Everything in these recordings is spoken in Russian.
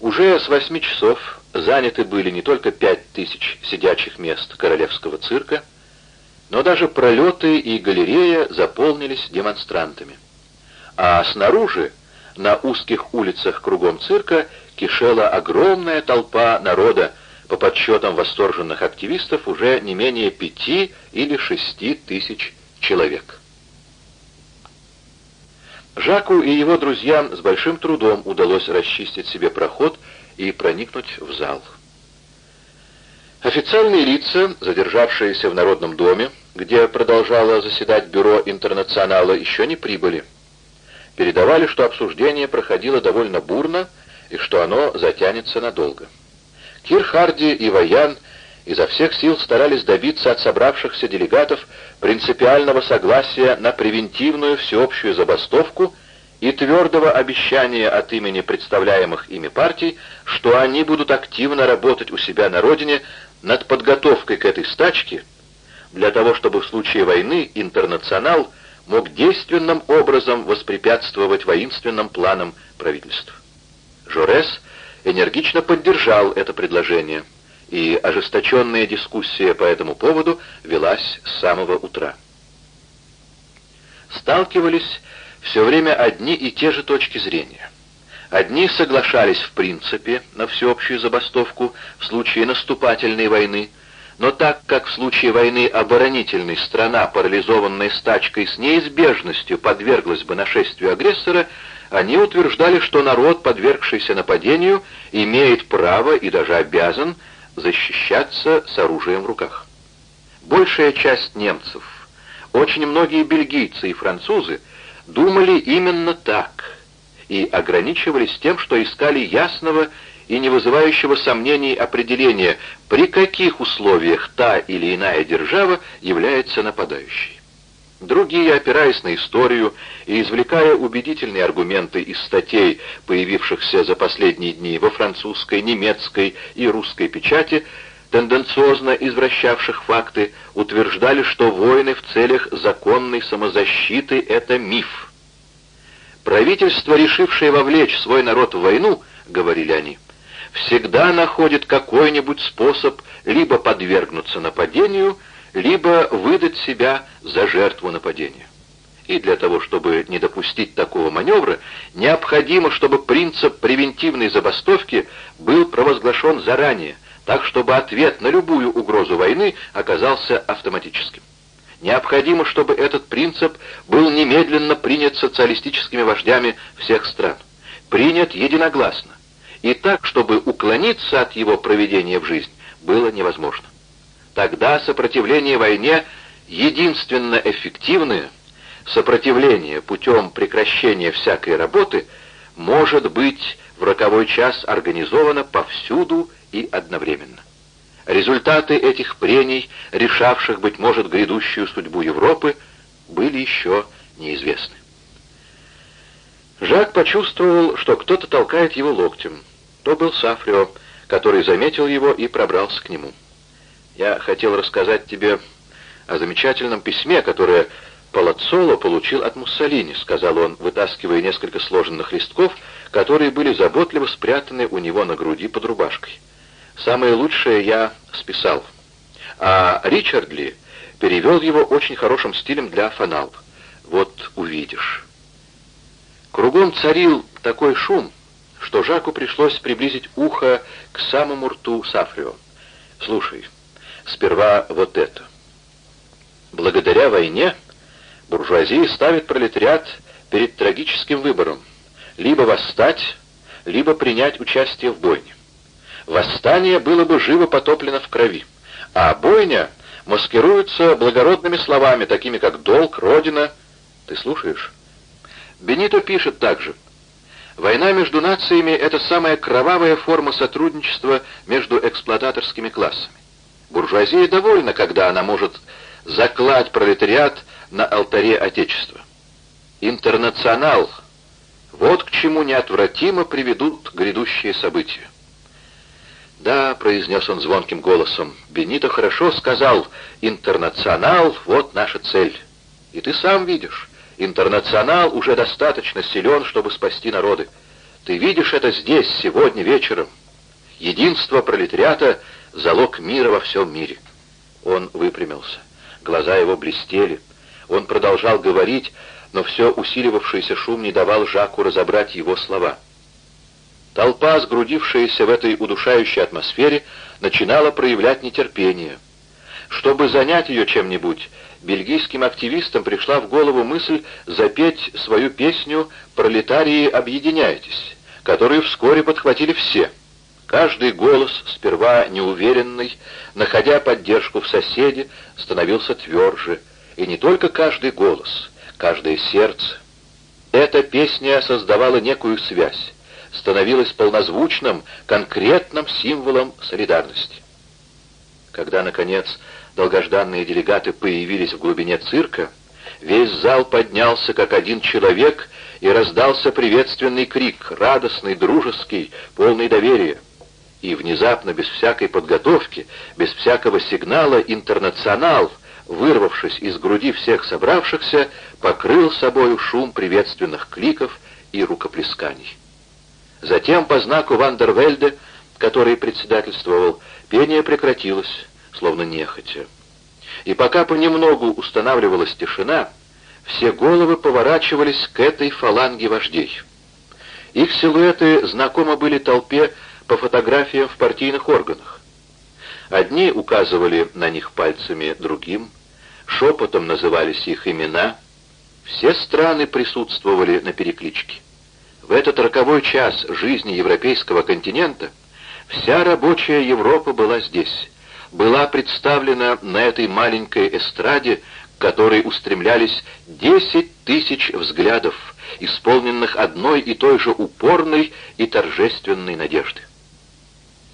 Уже с восьми часов заняты были не только пять тысяч сидячих мест королевского цирка, но даже пролеты и галерея заполнились демонстрантами. А снаружи, на узких улицах кругом цирка, кишела огромная толпа народа, по подсчетам восторженных активистов, уже не менее пяти или шести тысяч человек. Жаку и его друзьям с большим трудом удалось расчистить себе проход и проникнуть в зал. Официальные лица, задержавшиеся в Народном доме, где продолжало заседать бюро интернационала, еще не прибыли. Передавали, что обсуждение проходило довольно бурно и что оно затянется надолго. Кир Харди и Ваян изо всех сил старались добиться от собравшихся делегатов принципиального согласия на превентивную всеобщую забастовку и твердого обещания от имени представляемых ими партий, что они будут активно работать у себя на родине над подготовкой к этой стачке, для того чтобы в случае войны интернационал мог действенным образом воспрепятствовать воинственным планам правительства. Жорес энергично поддержал это предложение – и ожесточенная дискуссия по этому поводу велась с самого утра. Сталкивались все время одни и те же точки зрения. Одни соглашались в принципе на всеобщую забастовку в случае наступательной войны, но так как в случае войны оборонительной страна, парализованная стачкой, с неизбежностью подверглась бы нашествию агрессора, они утверждали, что народ, подвергшийся нападению, имеет право и даже обязан защищаться с оружием в руках. Большая часть немцев, очень многие бельгийцы и французы думали именно так и ограничивались тем, что искали ясного и не вызывающего сомнений определения, при каких условиях та или иная держава является нападающей. Другие, опираясь на историю и извлекая убедительные аргументы из статей, появившихся за последние дни во французской, немецкой и русской печати, тенденциозно извращавших факты, утверждали, что войны в целях законной самозащиты — это миф. Правительство, решившее вовлечь свой народ в войну, — говорили они, — всегда находит какой-нибудь способ либо подвергнуться нападению, либо выдать себя за жертву нападения. И для того, чтобы не допустить такого маневра, необходимо, чтобы принцип превентивной забастовки был провозглашен заранее, так чтобы ответ на любую угрозу войны оказался автоматическим. Необходимо, чтобы этот принцип был немедленно принят социалистическими вождями всех стран, принят единогласно, и так, чтобы уклониться от его проведения в жизнь было невозможно. Тогда сопротивление войне единственно эффективное, сопротивление путем прекращения всякой работы может быть в роковой час организовано повсюду и одновременно. Результаты этих прений, решавших, быть может, грядущую судьбу Европы, были еще неизвестны. Жак почувствовал, что кто-то толкает его локтем. То был Сафрио, который заметил его и пробрался к нему. Я хотел рассказать тебе о замечательном письме, которое Палаццоло получил от Муссолини, сказал он, вытаскивая несколько сложенных листков, которые были заботливо спрятаны у него на груди под рубашкой. Самое лучшее я списал. А Ричардли перевел его очень хорошим стилем для фанал. Вот увидишь. Кругом царил такой шум, что Жаку пришлось приблизить ухо к самому рту Сафрио. «Слушай, Сперва вот это. Благодаря войне буржуазия ставит пролетариат перед трагическим выбором либо восстать, либо принять участие в бойне. Восстание было бы живо потоплено в крови, а бойня маскируется благородными словами, такими как «долг», «родина». Ты слушаешь? Бенито пишет также. Война между нациями — это самая кровавая форма сотрудничества между эксплуататорскими классами. Буржуазия довольна, когда она может заклать пролетариат на алтаре Отечества. Интернационал — вот к чему неотвратимо приведут грядущие события. «Да», — произнес он звонким голосом, — «Бенито хорошо сказал, интернационал — вот наша цель. И ты сам видишь, интернационал уже достаточно силен, чтобы спасти народы. Ты видишь это здесь, сегодня вечером. Единство пролетариата — залог мира во всем мире». Он выпрямился. Глаза его блестели. Он продолжал говорить, но все усиливавшийся шум не давал Жаку разобрать его слова. Толпа, сгрудившаяся в этой удушающей атмосфере, начинала проявлять нетерпение. Чтобы занять ее чем-нибудь, бельгийским активистам пришла в голову мысль запеть свою песню «Пролетарии, объединяйтесь», которую вскоре подхватили все. Каждый голос, сперва неуверенный, находя поддержку в соседе, становился тверже. И не только каждый голос, каждое сердце. Эта песня создавала некую связь, становилась полнозвучным, конкретным символом солидарности. Когда, наконец, долгожданные делегаты появились в глубине цирка, весь зал поднялся как один человек и раздался приветственный крик, радостный, дружеский, полный доверия. И внезапно, без всякой подготовки, без всякого сигнала, интернационал, вырвавшись из груди всех собравшихся, покрыл собою шум приветственных кликов и рукоплесканий. Затем, по знаку Вандервельде, который председательствовал, пение прекратилось, словно нехотя. И пока понемногу устанавливалась тишина, все головы поворачивались к этой фаланге вождей. Их силуэты знакомы были толпе по фотографиям в партийных органах. Одни указывали на них пальцами другим, шепотом назывались их имена. Все страны присутствовали на перекличке. В этот роковой час жизни европейского континента вся рабочая Европа была здесь, была представлена на этой маленькой эстраде, к которой устремлялись десять тысяч взглядов, исполненных одной и той же упорной и торжественной надежды.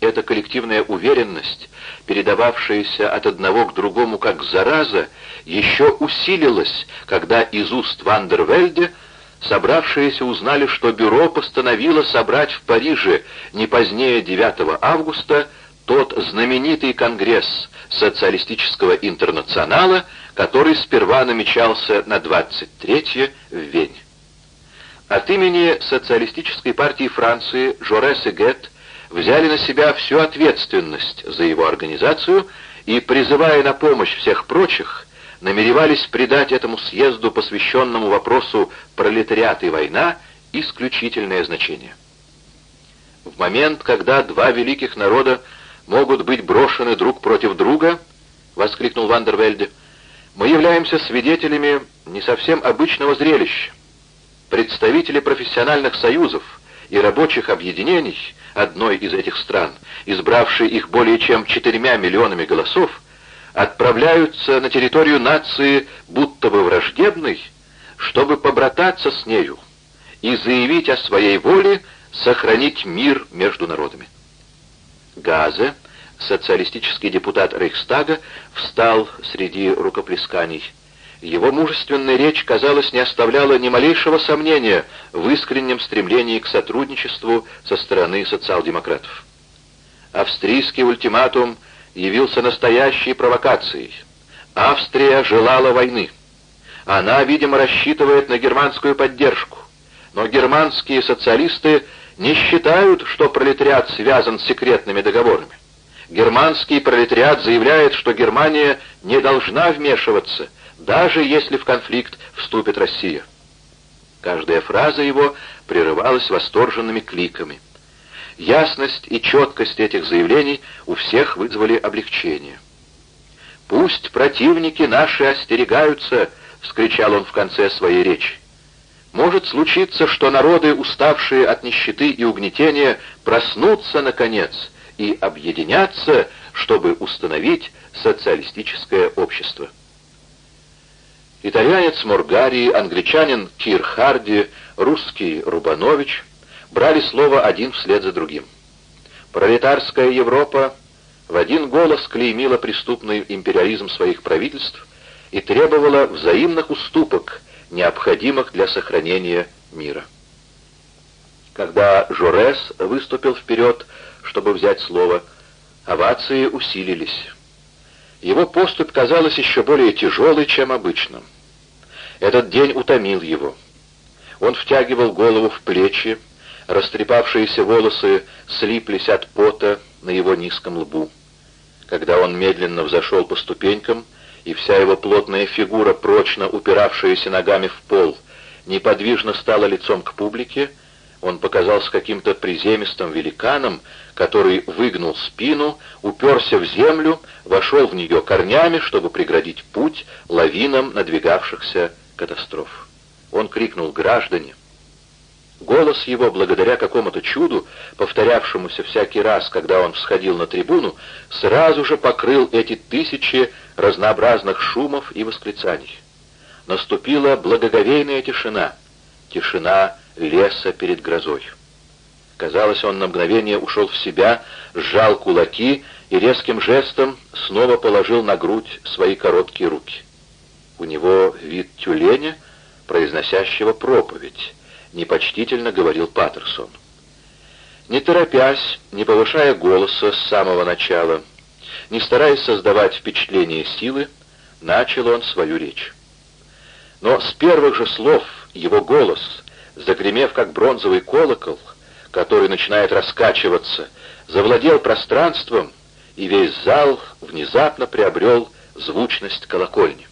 Эта коллективная уверенность, передававшаяся от одного к другому как зараза, еще усилилась, когда из уст Вандервельде собравшиеся узнали, что бюро постановило собрать в Париже не позднее 9 августа тот знаменитый конгресс социалистического интернационала, который сперва намечался на 23 в Вене. От имени Социалистической партии Франции Жорес и Гетт взяли на себя всю ответственность за его организацию и, призывая на помощь всех прочих, намеревались придать этому съезду, посвященному вопросу «Пролетариат и война», исключительное значение. В момент, когда два великих народа могут быть брошены друг против друга, — воскликнул Вандервельде, — мы являемся свидетелями не совсем обычного зрелища. Представители профессиональных союзов и рабочих объединений одной из этих стран, избравшие их более чем четырьмя миллионами голосов, отправляются на территорию нации будто бы враждебной, чтобы побрататься с нею и заявить о своей воле сохранить мир между народами. Газе, социалистический депутат Рейхстага, встал среди рукоплесканий. Его мужественная речь, казалось, не оставляла ни малейшего сомнения в искреннем стремлении к сотрудничеству со стороны социал-демократов. Австрийский ультиматум явился настоящей провокацией. Австрия желала войны. Она, видимо, рассчитывает на германскую поддержку. Но германские социалисты не считают, что пролетариат связан с секретными договорами. Германский пролетариат заявляет, что Германия не должна вмешиваться, даже если в конфликт вступит Россия. Каждая фраза его прерывалась восторженными кликами. Ясность и четкость этих заявлений у всех вызвали облегчение. «Пусть противники наши остерегаются!» — вскричал он в конце своей речи. Может случиться, что народы, уставшие от нищеты и угнетения, проснутся, наконец, и объединятся, чтобы установить социалистическое общество. Итальянец Моргари, англичанин Кир Харди, русский Рубанович брали слово один вслед за другим. Пролетарская Европа в один голос клеймила преступный империализм своих правительств и требовала взаимных уступок – необходимых для сохранения мира. Когда Жорес выступил вперед, чтобы взять слово, овации усилились. Его поступь казалась еще более тяжелой, чем обычно. Этот день утомил его. Он втягивал голову в плечи, Растрепавшиеся волосы слиплись от пота на его низком лбу. Когда он медленно взошел по ступенькам, и вся его плотная фигура, прочно упиравшаяся ногами в пол, неподвижно стала лицом к публике, он показался каким-то приземистым великаном, который выгнул спину, уперся в землю, вошел в нее корнями, чтобы преградить путь лавинам надвигавшихся катастроф. Он крикнул «Граждане!». Голос его, благодаря какому-то чуду, повторявшемуся всякий раз, когда он всходил на трибуну, сразу же покрыл эти тысячи разнообразных шумов и восклицаний. Наступила благоговейная тишина, тишина леса перед грозой. Казалось, он на мгновение ушел в себя, сжал кулаки и резким жестом снова положил на грудь свои короткие руки. У него вид тюленя, произносящего проповедь, непочтительно говорил Паттерсон. Не торопясь, не повышая голоса с самого начала, не стараясь создавать впечатление силы, начал он свою речь. Но с первых же слов его голос, загремев как бронзовый колокол, который начинает раскачиваться, завладел пространством, и весь зал внезапно приобрел звучность колокольни.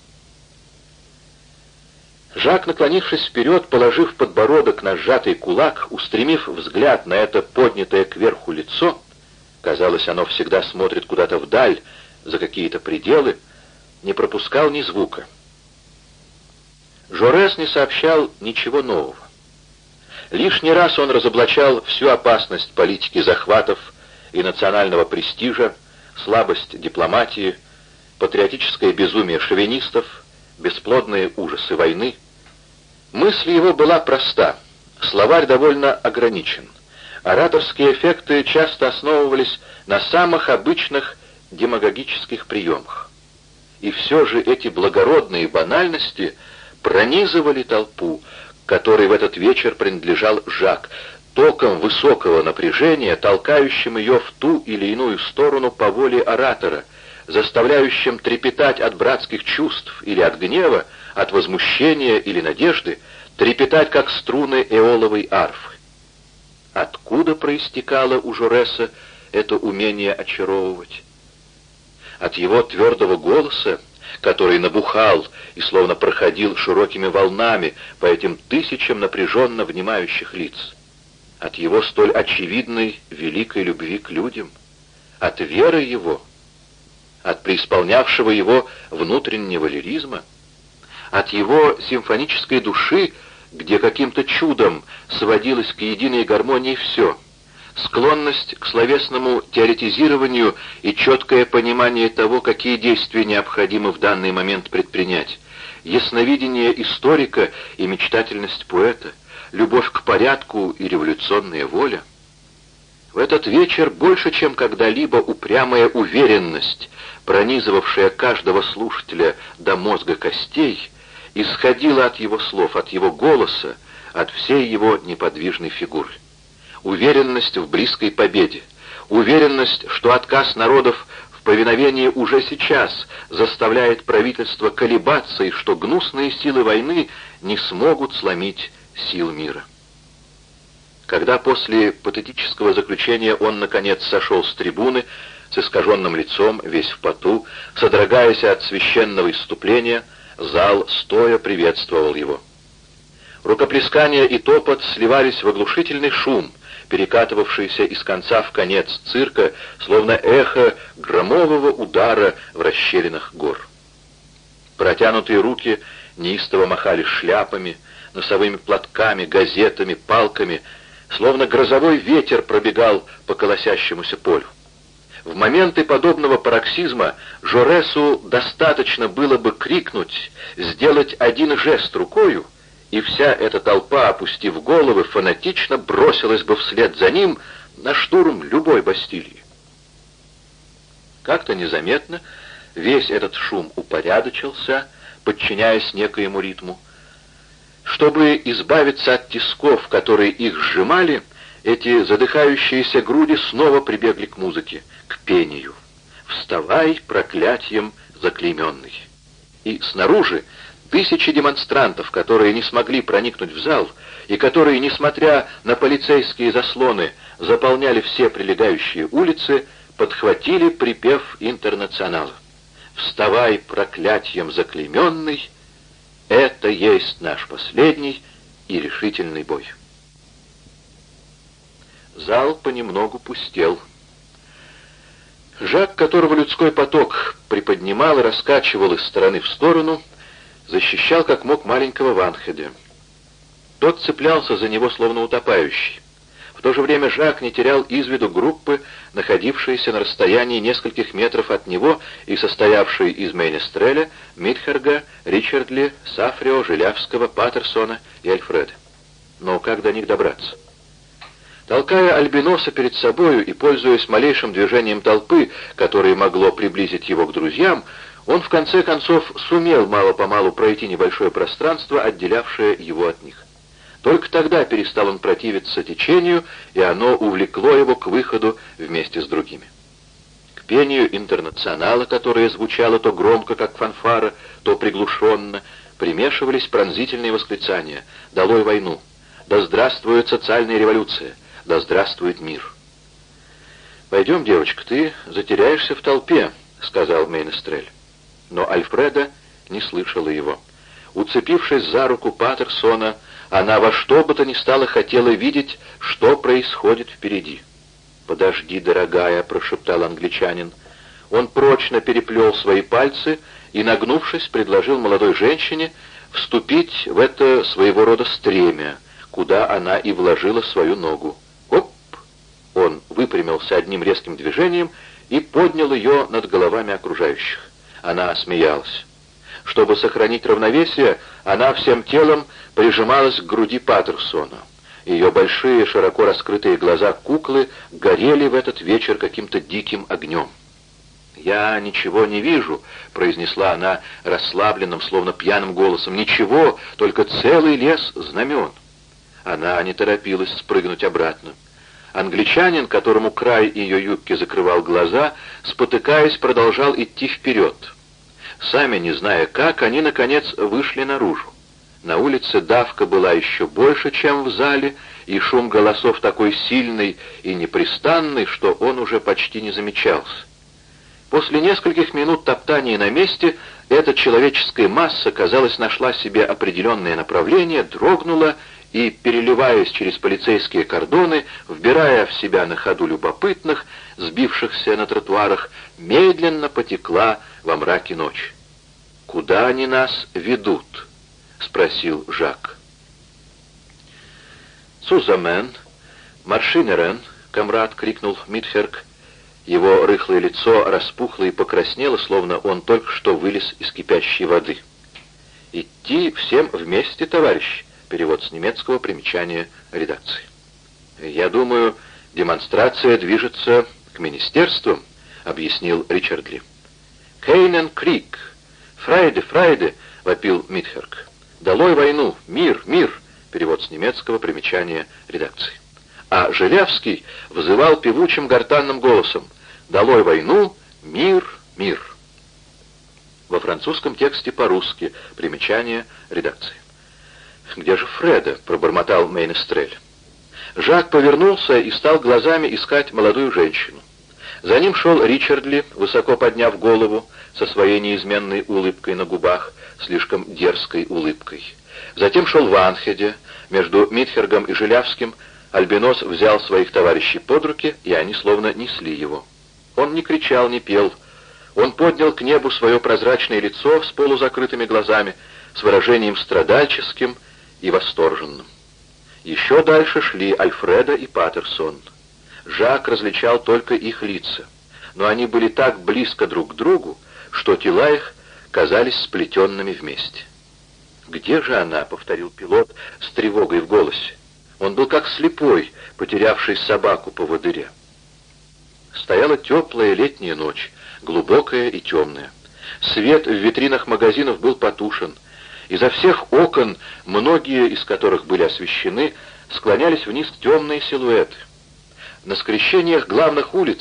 Жак, наклонившись вперед, положив подбородок на сжатый кулак, устремив взгляд на это поднятое кверху лицо, казалось, оно всегда смотрит куда-то вдаль, за какие-то пределы, не пропускал ни звука. Жорес не сообщал ничего нового. Лишний раз он разоблачал всю опасность политики захватов и национального престижа, слабость дипломатии, патриотическое безумие шовинистов, бесплодные ужасы войны. Мысль его была проста, словарь довольно ограничен. Ораторские эффекты часто основывались на самых обычных демагогических приемах. И все же эти благородные банальности пронизывали толпу, которой в этот вечер принадлежал Жак, током высокого напряжения, толкающим ее в ту или иную сторону по воле оратора, заставляющим трепетать от братских чувств или от гнева, от возмущения или надежды, трепетать, как струны эоловой арфы. Откуда проистекало у Жореса это умение очаровывать? От его твердого голоса, который набухал и словно проходил широкими волнами по этим тысячам напряженно внимающих лиц. От его столь очевидной великой любви к людям. От веры его, от преисполнявшего его внутреннего лиризма, от его симфонической души, где каким-то чудом сводилось к единой гармонии все — склонность к словесному теоретизированию и четкое понимание того, какие действия необходимо в данный момент предпринять, ясновидение историка и мечтательность поэта, любовь к порядку и революционная воля. В этот вечер больше, чем когда-либо упрямая уверенность, пронизывавшая каждого слушателя до мозга костей, исходила от его слов, от его голоса, от всей его неподвижной фигуры уверенность в близкой победе, уверенность, что отказ народов в повиновении уже сейчас заставляет правительство колебаться и что гнусные силы войны не смогут сломить сил мира. Когда после патетического заключения он, наконец, сошел с трибуны, с искаженным лицом, весь в поту, содрогаясь от священного иступления, зал стоя приветствовал его. Рукоплескания и топот сливались в оглушительный шум — перекатывавшийся из конца в конец цирка, словно эхо громового удара в расщелинах гор. Протянутые руки неистово махали шляпами, носовыми платками, газетами, палками, словно грозовой ветер пробегал по колосящемуся полю. В моменты подобного пароксизма Жоресу достаточно было бы крикнуть, сделать один жест рукою, и вся эта толпа, опустив головы, фанатично бросилась бы вслед за ним на штурм любой Бастилии. Как-то незаметно весь этот шум упорядочился, подчиняясь некоему ритму. Чтобы избавиться от тисков, которые их сжимали, эти задыхающиеся груди снова прибегли к музыке, к пению. «Вставай, проклятием заклейменный!» И снаружи Тысячи демонстрантов, которые не смогли проникнуть в зал, и которые, несмотря на полицейские заслоны, заполняли все прилегающие улицы, подхватили припев интернационала. «Вставай, проклятием заклейменный, это есть наш последний и решительный бой». Зал понемногу пустел. Жак, которого людской поток приподнимал и раскачивал из стороны в сторону, защищал как мог маленького Ванхеде. Тот цеплялся за него, словно утопающий. В то же время Жак не терял из виду группы, находившиеся на расстоянии нескольких метров от него и состоявшие из Мейнестреля, Митхерга, Ричардли, Сафрио, Жилявского, Паттерсона и Альфреда. Но как до них добраться? Толкая Альбиноса перед собою и пользуясь малейшим движением толпы, которое могло приблизить его к друзьям, он в конце концов сумел мало-помалу пройти небольшое пространство, отделявшее его от них. Только тогда перестал он противиться течению, и оно увлекло его к выходу вместе с другими. К пению интернационала, которое звучало то громко, как фанфара, то приглушенно, примешивались пронзительные восклицания «Долой войну!» «Да здравствует социальная революция!» «Да здравствует мир!» «Пойдем, девочка, ты затеряешься в толпе», — сказал Мейнестрель но Альфреда не слышала его. Уцепившись за руку Паттерсона, она во что бы то ни стало хотела видеть, что происходит впереди. «Подожди, дорогая», — прошептал англичанин. Он прочно переплел свои пальцы и, нагнувшись, предложил молодой женщине вступить в это своего рода стремя, куда она и вложила свою ногу. Он выпрямился одним резким движением и поднял ее над головами окружающих. Она смеялась. Чтобы сохранить равновесие, она всем телом прижималась к груди Паттерсона. Ее большие, широко раскрытые глаза куклы горели в этот вечер каким-то диким огнем. «Я ничего не вижу», — произнесла она расслабленным, словно пьяным голосом. «Ничего, только целый лес знамен». Она не торопилась спрыгнуть обратно. Англичанин, которому край ее юбки закрывал глаза, спотыкаясь, продолжал идти вперед. Сами не зная как, они, наконец, вышли наружу. На улице давка была еще больше, чем в зале, и шум голосов такой сильный и непрестанный, что он уже почти не замечался. После нескольких минут топтания на месте эта человеческая масса, казалось, нашла себе определенное направление, дрогнула и, переливаясь через полицейские кордоны, вбирая в себя на ходу любопытных, сбившихся на тротуарах, медленно потекла во мраке ночи. «Куда они нас ведут?» — спросил Жак. «Сузамен, маршинерен», — комрад крикнул Митферк. Его рыхлое лицо распухло и покраснело, словно он только что вылез из кипящей воды. «Идти всем вместе, товарищ», Перевод с немецкого, примечание редакции. «Я думаю, демонстрация движется к министерствам», — объяснил Ричард Ли. «Кейнен Крик! Фрайде, Фрайде!» — вопил Митхерк. «Долой войну! Мир, мир!» — перевод с немецкого, примечание редакции. А Желявский вызывал певучим гортанным голосом «Долой войну! Мир, мир!» Во французском тексте по-русски, примечание редакции. «Где же Фреда?» — пробормотал Мейнестрель. Жак повернулся и стал глазами искать молодую женщину. За ним шел Ричардли, высоко подняв голову, со своей неизменной улыбкой на губах, слишком дерзкой улыбкой. Затем шел Ванхеде, между Митхергом и Жилявским Альбинос взял своих товарищей под руки, и они словно несли его. Он не кричал, не пел. Он поднял к небу свое прозрачное лицо с полузакрытыми глазами, с выражением страдальческим и восторженным. Еще дальше шли Альфреда и Паттерсон. Жак различал только их лица, но они были так близко друг к другу, что тела их казались сплетенными вместе. «Где же она?» — повторил пилот с тревогой в голосе. Он был как слепой, потерявший собаку по водыре. Стояла теплая летняя ночь, глубокая и темная. Свет в витринах магазинов был потушен — Изо всех окон, многие из которых были освещены, склонялись вниз темные силуэты. На скрещениях главных улиц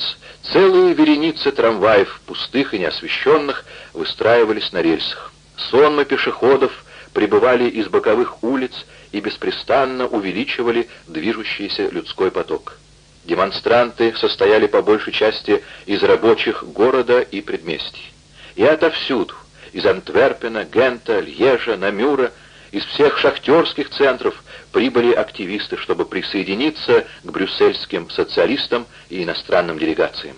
целые вереницы трамваев, пустых и неосвещенных, выстраивались на рельсах. Сонмы пешеходов прибывали из боковых улиц и беспрестанно увеличивали движущийся людской поток. Демонстранты состояли по большей части из рабочих города и предместий. И отовсюду, из Антверпена, Гента, Льежа, Намюра, из всех шахтерских центров прибыли активисты, чтобы присоединиться к брюссельским социалистам и иностранным делегациям.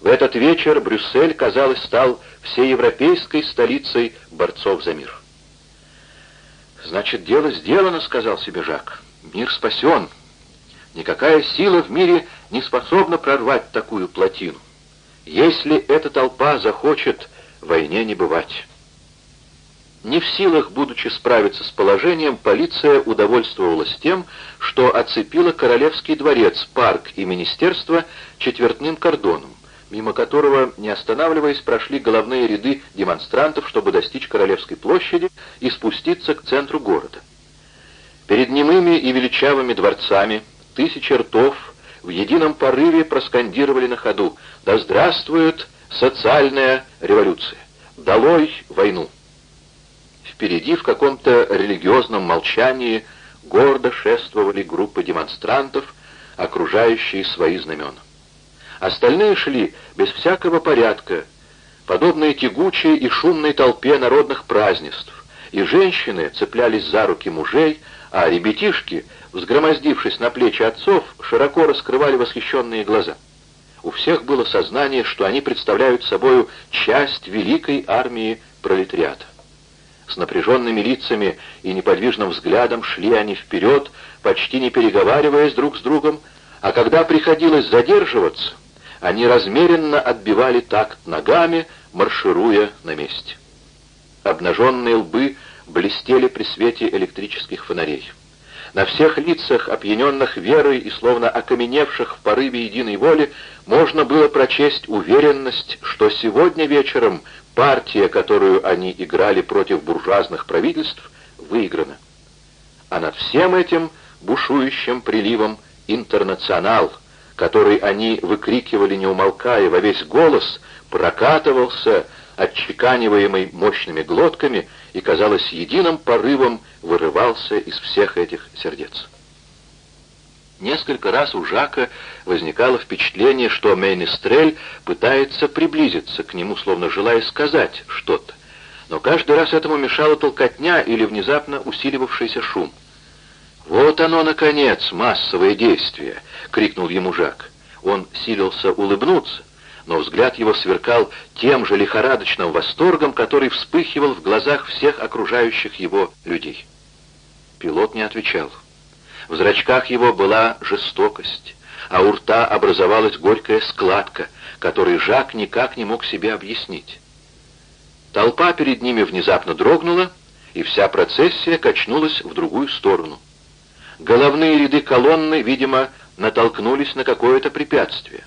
В этот вечер Брюссель, казалось, стал всеевропейской столицей борцов за мир. «Значит, дело сделано», — сказал себе Жак. «Мир спасен. Никакая сила в мире не способна прорвать такую плотину. Если эта толпа захочет, войне не бывать». Не в силах, будучи справиться с положением, полиция удовольствовалась тем, что оцепила Королевский дворец, парк и министерство четвертным кордоном, мимо которого, не останавливаясь, прошли головные ряды демонстрантов, чтобы достичь Королевской площади и спуститься к центру города. Перед немыми и величавыми дворцами тысячи ртов в едином порыве проскандировали на ходу «Да здравствует социальная революция! Долой войну!» Впереди в каком-то религиозном молчании гордо шествовали группы демонстрантов, окружающие свои знамена. Остальные шли без всякого порядка, подобные тягучей и шумной толпе народных празднеств, и женщины цеплялись за руки мужей, а ребятишки, взгромоздившись на плечи отцов, широко раскрывали восхищенные глаза. У всех было сознание, что они представляют собою часть великой армии пролетариата. С напряженными лицами и неподвижным взглядом шли они вперед, почти не переговариваясь друг с другом, а когда приходилось задерживаться, они размеренно отбивали такт ногами, маршируя на месте. Обнаженные лбы блестели при свете электрических фонарей. На всех лицах, опьяненных верой и словно окаменевших в порыве единой воли, можно было прочесть уверенность, что сегодня вечером партия, которую они играли против буржуазных правительств, выиграна. А над всем этим бушующим приливом интернационал — который они выкрикивали не умолкая во весь голос, прокатывался, отчеканиваемый мощными глотками, и, казалось, единым порывом вырывался из всех этих сердец. Несколько раз у Жака возникало впечатление, что Мейнестрель пытается приблизиться к нему, словно желая сказать что-то. Но каждый раз этому мешала толкотня или внезапно усиливавшийся шум. «Вот оно, наконец, массовое действие!» — крикнул ему Жак. Он силился улыбнуться, но взгляд его сверкал тем же лихорадочным восторгом, который вспыхивал в глазах всех окружающих его людей. Пилот не отвечал. В зрачках его была жестокость, а у рта образовалась горькая складка, которой Жак никак не мог себе объяснить. Толпа перед ними внезапно дрогнула, и вся процессия качнулась в другую сторону. Головные ряды колонны, видимо, натолкнулись на какое-то препятствие.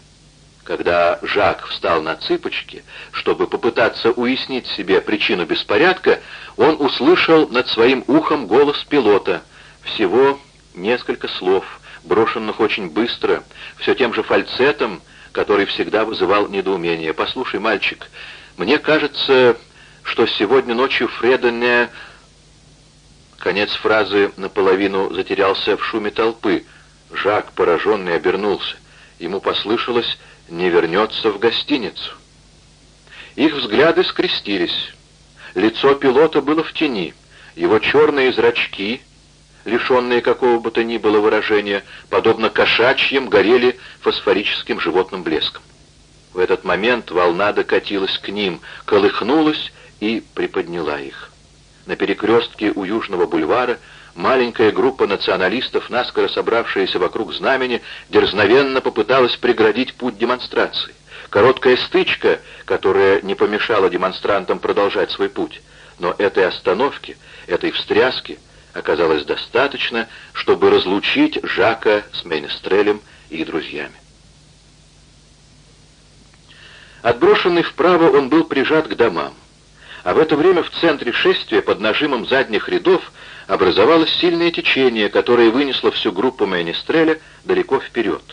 Когда Жак встал на цыпочки, чтобы попытаться уяснить себе причину беспорядка, он услышал над своим ухом голос пилота. Всего несколько слов, брошенных очень быстро, все тем же фальцетом, который всегда вызывал недоумение. «Послушай, мальчик, мне кажется, что сегодня ночью Фреда не...» Конец фразы наполовину затерялся в шуме толпы. Жак, пораженный, обернулся. Ему послышалось «не вернется в гостиницу». Их взгляды скрестились. Лицо пилота было в тени. Его черные зрачки, лишенные какого бы то ни было выражения, подобно кошачьим, горели фосфорическим животным блеском. В этот момент волна докатилась к ним, колыхнулась и приподняла их. На перекрестке у Южного бульвара маленькая группа националистов, наскоро собравшаяся вокруг знамени, дерзновенно попыталась преградить путь демонстрации. Короткая стычка, которая не помешала демонстрантам продолжать свой путь. Но этой остановки, этой встряски оказалось достаточно, чтобы разлучить Жака с Мейнестрелем и друзьями. Отброшенный вправо, он был прижат к домам. А в это время в центре шествия под нажимом задних рядов образовалось сильное течение, которое вынесло всю группу Менестреля далеко вперед.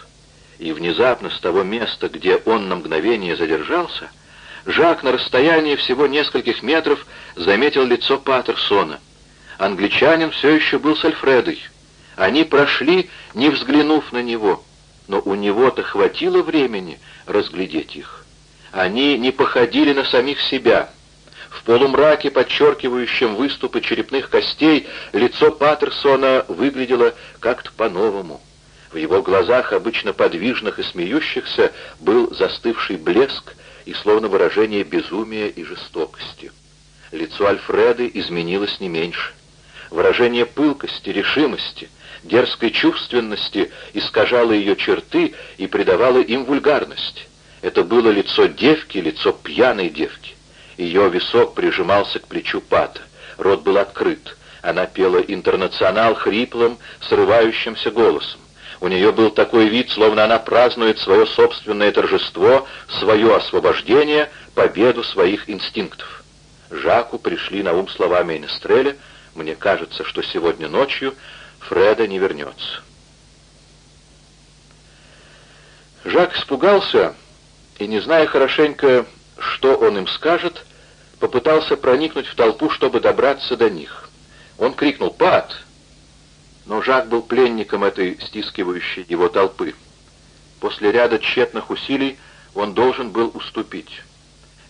И внезапно с того места, где он на мгновение задержался, Жак на расстоянии всего нескольких метров заметил лицо Паттерсона. Англичанин все еще был с Альфредой. Они прошли, не взглянув на него, но у него-то хватило времени разглядеть их. Они не походили на самих себя. В полумраке, подчеркивающем выступы черепных костей, лицо Паттерсона выглядело как-то по-новому. В его глазах, обычно подвижных и смеющихся, был застывший блеск и словно выражение безумия и жестокости. Лицо Альфреды изменилось не меньше. Выражение пылкости, решимости, дерзкой чувственности искажало ее черты и придавало им вульгарность. Это было лицо девки, лицо пьяной девки. Ее висок прижимался к плечу Пата, рот был открыт. Она пела «Интернационал» хриплым, срывающимся голосом. У нее был такой вид, словно она празднует свое собственное торжество, свое освобождение, победу своих инстинктов. Жаку пришли на ум слова Мейнестреля «Мне кажется, что сегодня ночью Фреда не вернется». Жак испугался и, не зная хорошенько, что он им скажет, попытался проникнуть в толпу, чтобы добраться до них. Он крикнул «Пат!» Но Жак был пленником этой стискивающей его толпы. После ряда тщетных усилий он должен был уступить.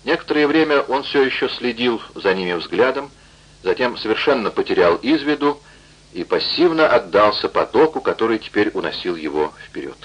Некоторое время он все еще следил за ними взглядом, затем совершенно потерял из виду и пассивно отдался потоку, который теперь уносил его вперед.